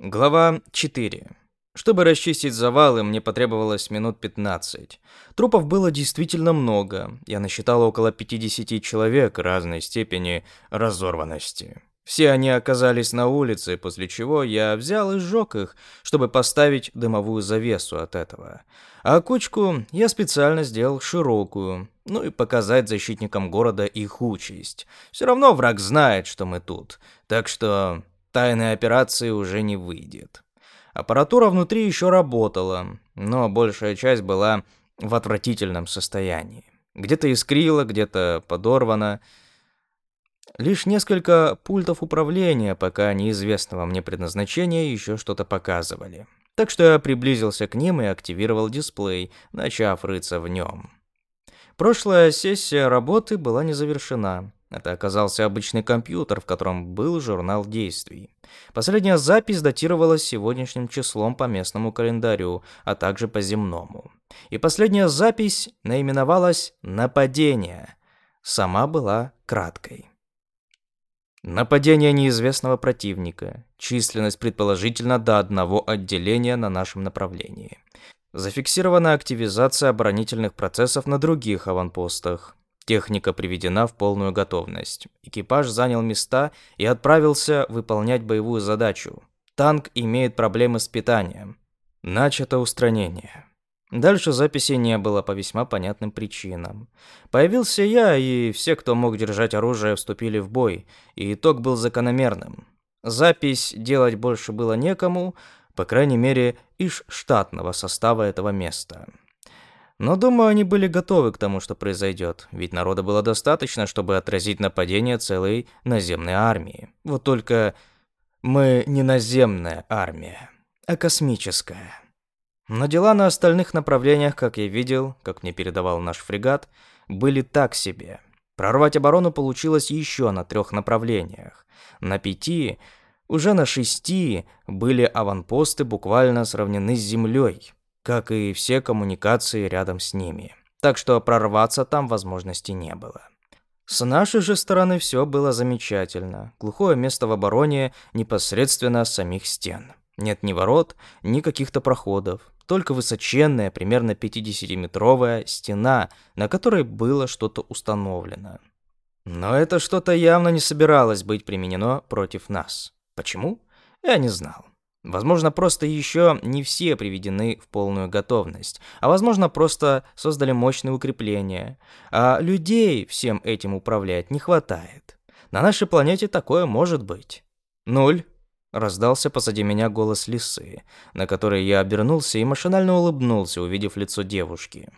Глава 4. Чтобы расчистить завалы, мне потребовалось минут 15. Трупов было действительно много. Я насчитал около 50 человек разной степени разорванности. Все они оказались на улице, после чего я взял и сжег их, чтобы поставить дымовую завесу от этого. А кучку я специально сделал широкую, ну и показать защитникам города их участь. Все равно враг знает, что мы тут. Так что тайной операции уже не выйдет. Аппаратура внутри еще работала, но большая часть была в отвратительном состоянии. Где-то искрило, где-то подорвано. Лишь несколько пультов управления, пока неизвестного мне предназначения, еще что-то показывали. Так что я приблизился к ним и активировал дисплей, начав рыться в нем. Прошлая сессия работы была не завершена. Это оказался обычный компьютер, в котором был журнал действий. Последняя запись датировалась сегодняшним числом по местному календарю, а также по земному. И последняя запись наименовалась «Нападение». Сама была краткой. Нападение неизвестного противника. Численность предположительно до одного отделения на нашем направлении. Зафиксирована активизация оборонительных процессов на других аванпостах. Техника приведена в полную готовность. Экипаж занял места и отправился выполнять боевую задачу. Танк имеет проблемы с питанием. Начато устранение. Дальше записи не было по весьма понятным причинам. Появился я, и все, кто мог держать оружие, вступили в бой, и итог был закономерным. Запись делать больше было некому, по крайней мере, из штатного состава этого места. Но, думаю, они были готовы к тому, что произойдет, ведь народа было достаточно, чтобы отразить нападение целой наземной армии. Вот только мы не наземная армия, а космическая. Но дела на остальных направлениях, как я видел, как мне передавал наш фрегат, были так себе. Прорвать оборону получилось еще на трех направлениях. На пяти, уже на шести были аванпосты буквально сравнены с землей как и все коммуникации рядом с ними. Так что прорваться там возможности не было. С нашей же стороны все было замечательно. Глухое место в обороне непосредственно самих стен. Нет ни ворот, ни каких-то проходов. Только высоченная, примерно 50-метровая стена, на которой было что-то установлено. Но это что-то явно не собиралось быть применено против нас. Почему? Я не знал. Возможно, просто еще не все приведены в полную готовность, а возможно, просто создали мощные укрепления, а людей всем этим управлять не хватает. На нашей планете такое может быть. Ноль. Раздался позади меня голос лисы, на который я обернулся и машинально улыбнулся, увидев лицо девушки.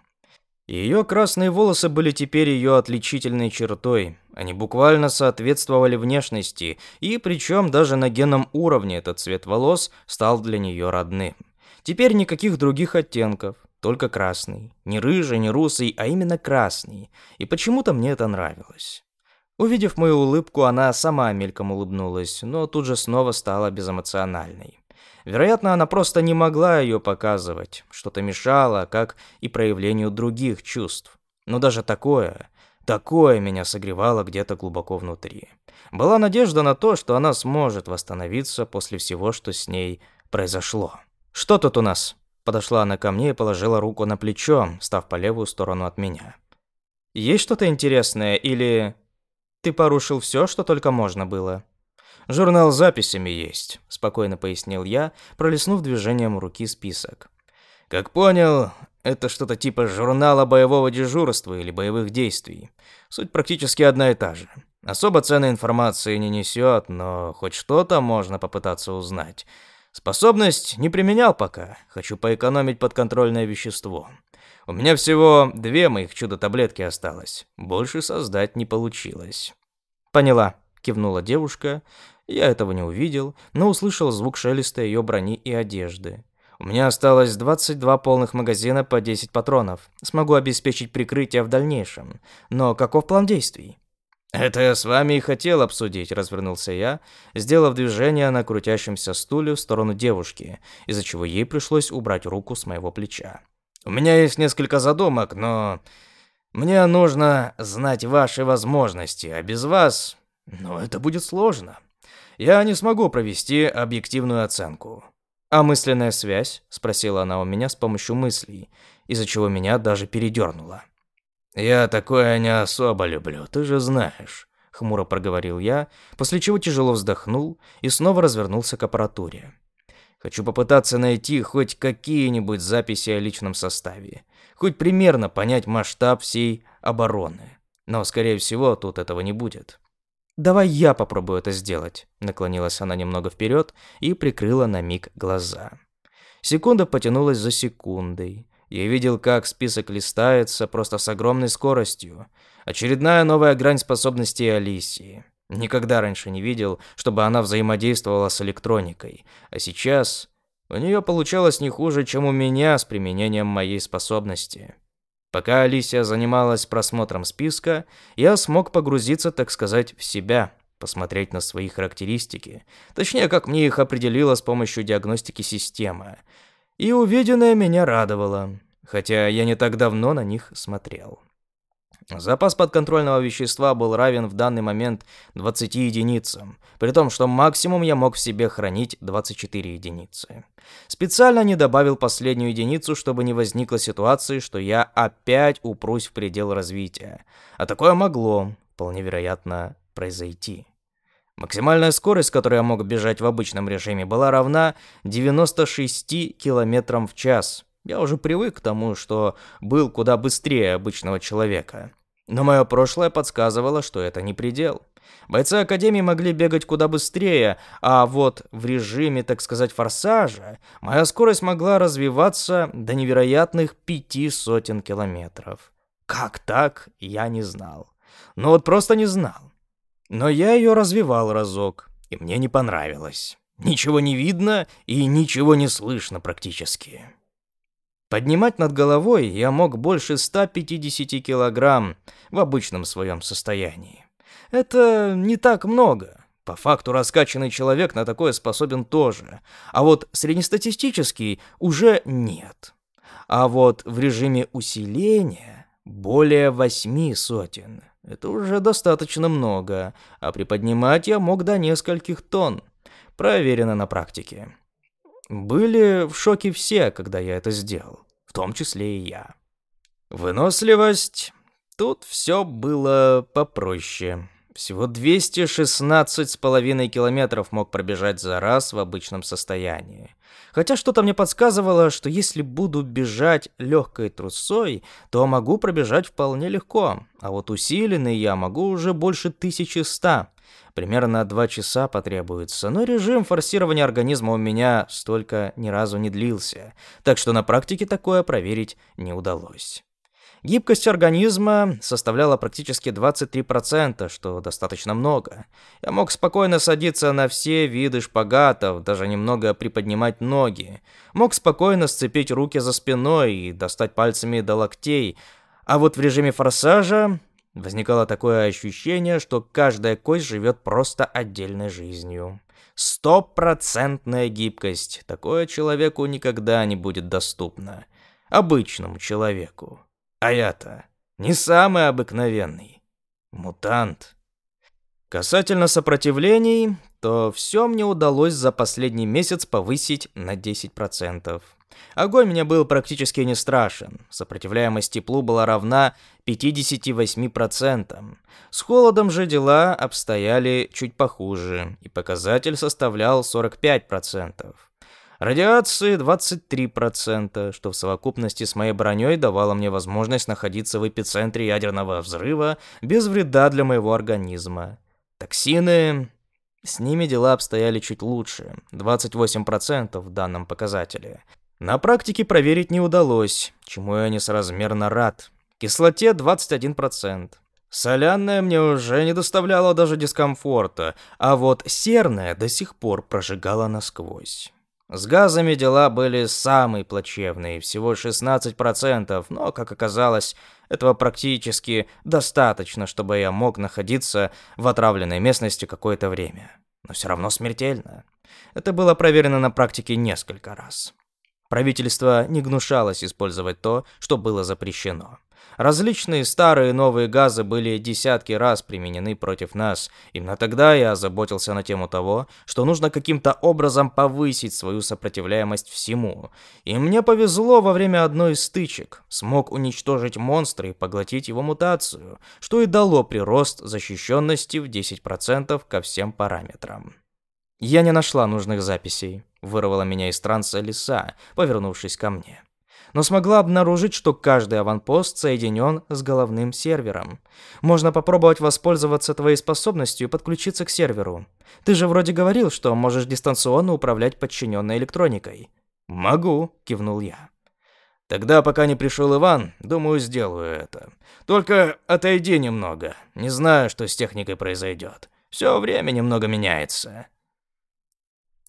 Ее красные волосы были теперь ее отличительной чертой. Они буквально соответствовали внешности, и причем даже на генном уровне этот цвет волос стал для нее родным. Теперь никаких других оттенков, только красный. Не рыжий, не русый, а именно красный. И почему-то мне это нравилось. Увидев мою улыбку, она сама мельком улыбнулась, но тут же снова стала безэмоциональной. Вероятно, она просто не могла ее показывать, что-то мешало, как и проявлению других чувств. Но даже такое, такое меня согревало где-то глубоко внутри. Была надежда на то, что она сможет восстановиться после всего, что с ней произошло. «Что тут у нас?» Подошла она ко мне и положила руку на плечо, став по левую сторону от меня. «Есть что-то интересное или...» «Ты порушил все, что только можно было?» «Журнал с записями есть», – спокойно пояснил я, пролистнув движением руки список. «Как понял, это что-то типа журнала боевого дежурства или боевых действий. Суть практически одна и та же. Особо ценной информации не несет, но хоть что-то можно попытаться узнать. Способность не применял пока. Хочу поэкономить подконтрольное вещество. У меня всего две моих чудо-таблетки осталось. Больше создать не получилось. Поняла, кивнула девушка я этого не увидел, но услышал звук шелеста ее брони и одежды. У меня осталось 22 полных магазина по 10 патронов. Смогу обеспечить прикрытие в дальнейшем. Но каков план действий? «Это я с вами и хотел обсудить», — развернулся я, сделав движение на крутящемся стуле в сторону девушки, из-за чего ей пришлось убрать руку с моего плеча. «У меня есть несколько задумок, но мне нужно знать ваши возможности, а без вас... Ну, это будет сложно». я не смогу провести объективную оценку. «А мысленная связь?» – спросила она у меня с помощью мыслей, из-за чего меня даже передернуло. «Я такое не особо люблю, ты же знаешь», – хмуро проговорил я, после чего тяжело вздохнул и снова развернулся к аппаратуре. «Хочу попытаться найти хоть какие-нибудь записи о личном составе, хоть примерно понять масштаб всей обороны. Но, скорее всего, тут этого не будет. «Давай я попробую это сделать», — наклонилась она немного вперед и прикрыла на миг глаза. Секунда потянулась за секундой. Я видел, как список листается просто с огромной скоростью. Очередная новая грань способностей Алисии. Никогда раньше не видел, чтобы она взаимодействовала с электроникой. А сейчас у нее получалось не хуже, чем у меня с применением моей способности. Пока Алисия занималась просмотром списка, я смог погрузиться, так сказать, в себя, посмотреть на свои характеристики, точнее, как мне их определила с помощью диагностики системы. И увиденное меня радовало, хотя я не так давно на них смотрел. Запас подконтрольного вещества был равен в данный момент 20 единицам, при том, что максимум я мог в себе хранить 24 единицы. Специально не добавил последнюю единицу, чтобы не возникло ситуации, что я опять упрусь в предел развития. А такое могло, вполне вероятно, произойти. Максимальная скорость, с которой я мог бежать в обычном режиме, была равна 96 км в час. Я уже привык к тому, что был куда быстрее обычного человека. Но мое прошлое подсказывало, что это не предел. Бойцы Академии могли бегать куда быстрее, а вот в режиме, так сказать, форсажа, моя скорость могла развиваться до невероятных пяти сотен километров. Как так, я не знал. Ну вот просто не знал. Но я ее развивал разок, и мне не понравилось. Ничего не видно и ничего не слышно практически. Поднимать над головой я мог больше 150 килограмм в обычном своем состоянии. Это не так много. По факту раскачанный человек на такое способен тоже. А вот среднестатистический уже нет. А вот в режиме усиления более восьми сотен. Это уже достаточно много, а приподнимать я мог до нескольких тонн. Проверено на практике. Были в шоке все, когда я это сделал, в том числе и я. Выносливость. Тут все было попроще. Всего 216,5 километров мог пробежать за раз в обычном состоянии. Хотя что-то мне подсказывало, что если буду бежать легкой трусой, то могу пробежать вполне легко. А вот усиленный я могу уже больше 1100. Примерно 2 часа потребуется, но режим форсирования организма у меня столько ни разу не длился, так что на практике такое проверить не удалось. Гибкость организма составляла практически 23%, что достаточно много. Я мог спокойно садиться на все виды шпагатов, даже немного приподнимать ноги. Мог спокойно сцепить руки за спиной и достать пальцами до локтей. А вот в режиме форсажа возникало такое ощущение, что каждая кость живет просто отдельной жизнью. Стопроцентная гибкость. Такое человеку никогда не будет доступно. Обычному человеку. А я-то не самый обыкновенный. Мутант. Касательно сопротивлений, то все мне удалось за последний месяц повысить на 10%. Огонь мне был практически не страшен. Сопротивляемость теплу была равна 58%. С холодом же дела обстояли чуть похуже, и показатель составлял 45%. Радиации 23%, что в совокупности с моей броней давало мне возможность находиться в эпицентре ядерного взрыва без вреда для моего организма. Токсины... С ними дела обстояли чуть лучше, 28% в данном показателе. На практике проверить не удалось, чему я несоразмерно рад. Кислоте 21%. Соляная мне уже не доставляла даже дискомфорта, а вот серная до сих пор прожигала насквозь. С газами дела были самые плачевные, всего 16%, но, как оказалось, этого практически достаточно, чтобы я мог находиться в отравленной местности какое-то время. Но все равно смертельно. Это было проверено на практике несколько раз. Правительство не гнушалось использовать то, что было запрещено. Различные старые и новые газы были десятки раз применены против нас. Именно тогда я озаботился на тему того, что нужно каким-то образом повысить свою сопротивляемость всему. И мне повезло во время одной из стычек. Смог уничтожить монстра и поглотить его мутацию, что и дало прирост защищенности в 10% ко всем параметрам. Я не нашла нужных записей. Вырвала меня из транса лиса, повернувшись ко мне но смогла обнаружить, что каждый аванпост соединен с головным сервером. Можно попробовать воспользоваться твоей способностью и подключиться к серверу. Ты же вроде говорил, что можешь дистанционно управлять подчиненной электроникой. «Могу», — кивнул я. «Тогда, пока не пришел Иван, думаю, сделаю это. Только отойди немного. Не знаю, что с техникой произойдет. Все время немного меняется».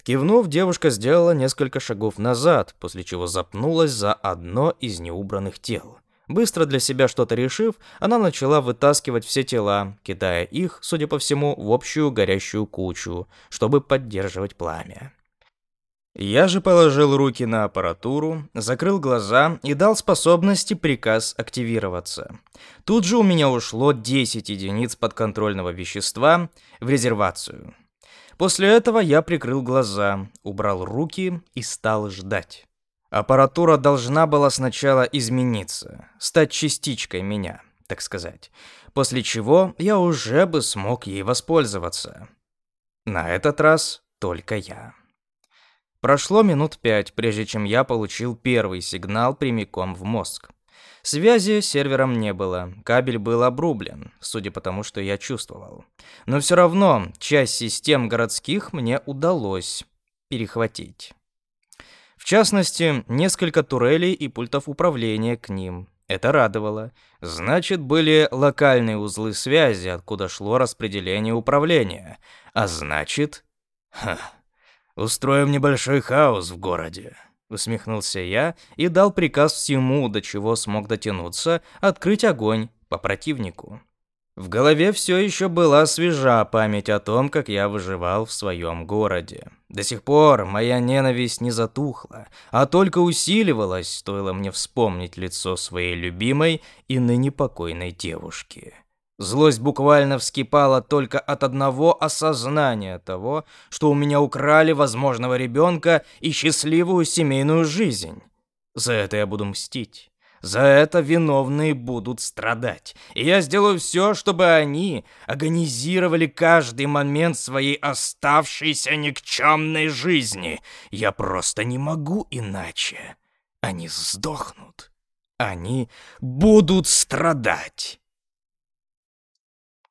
Кивнув, девушка сделала несколько шагов назад, после чего запнулась за одно из неубранных тел. Быстро для себя что-то решив, она начала вытаскивать все тела, кидая их, судя по всему, в общую горящую кучу, чтобы поддерживать пламя. Я же положил руки на аппаратуру, закрыл глаза и дал способности приказ активироваться. Тут же у меня ушло 10 единиц подконтрольного вещества в резервацию. После этого я прикрыл глаза, убрал руки и стал ждать. Аппаратура должна была сначала измениться, стать частичкой меня, так сказать, после чего я уже бы смог ей воспользоваться. На этот раз только я. Прошло минут пять, прежде чем я получил первый сигнал прямиком в мозг. Связи с сервером не было, кабель был обрублен, судя по тому, что я чувствовал. Но все равно часть систем городских мне удалось перехватить. В частности, несколько турелей и пультов управления к ним. Это радовало. Значит, были локальные узлы связи, откуда шло распределение управления. А значит... Ха, устроим небольшой хаос в городе. Усмехнулся я и дал приказ всему, до чего смог дотянуться, открыть огонь по противнику. В голове все еще была свежа память о том, как я выживал в своем городе. До сих пор моя ненависть не затухла, а только усиливалась, стоило мне вспомнить лицо своей любимой и ныне покойной девушки. Злость буквально вскипала только от одного осознания того, что у меня украли возможного ребенка и счастливую семейную жизнь. За это я буду мстить. За это виновные будут страдать. И я сделаю все, чтобы они агонизировали каждый момент своей оставшейся никчемной жизни. Я просто не могу иначе. Они сдохнут. Они будут страдать.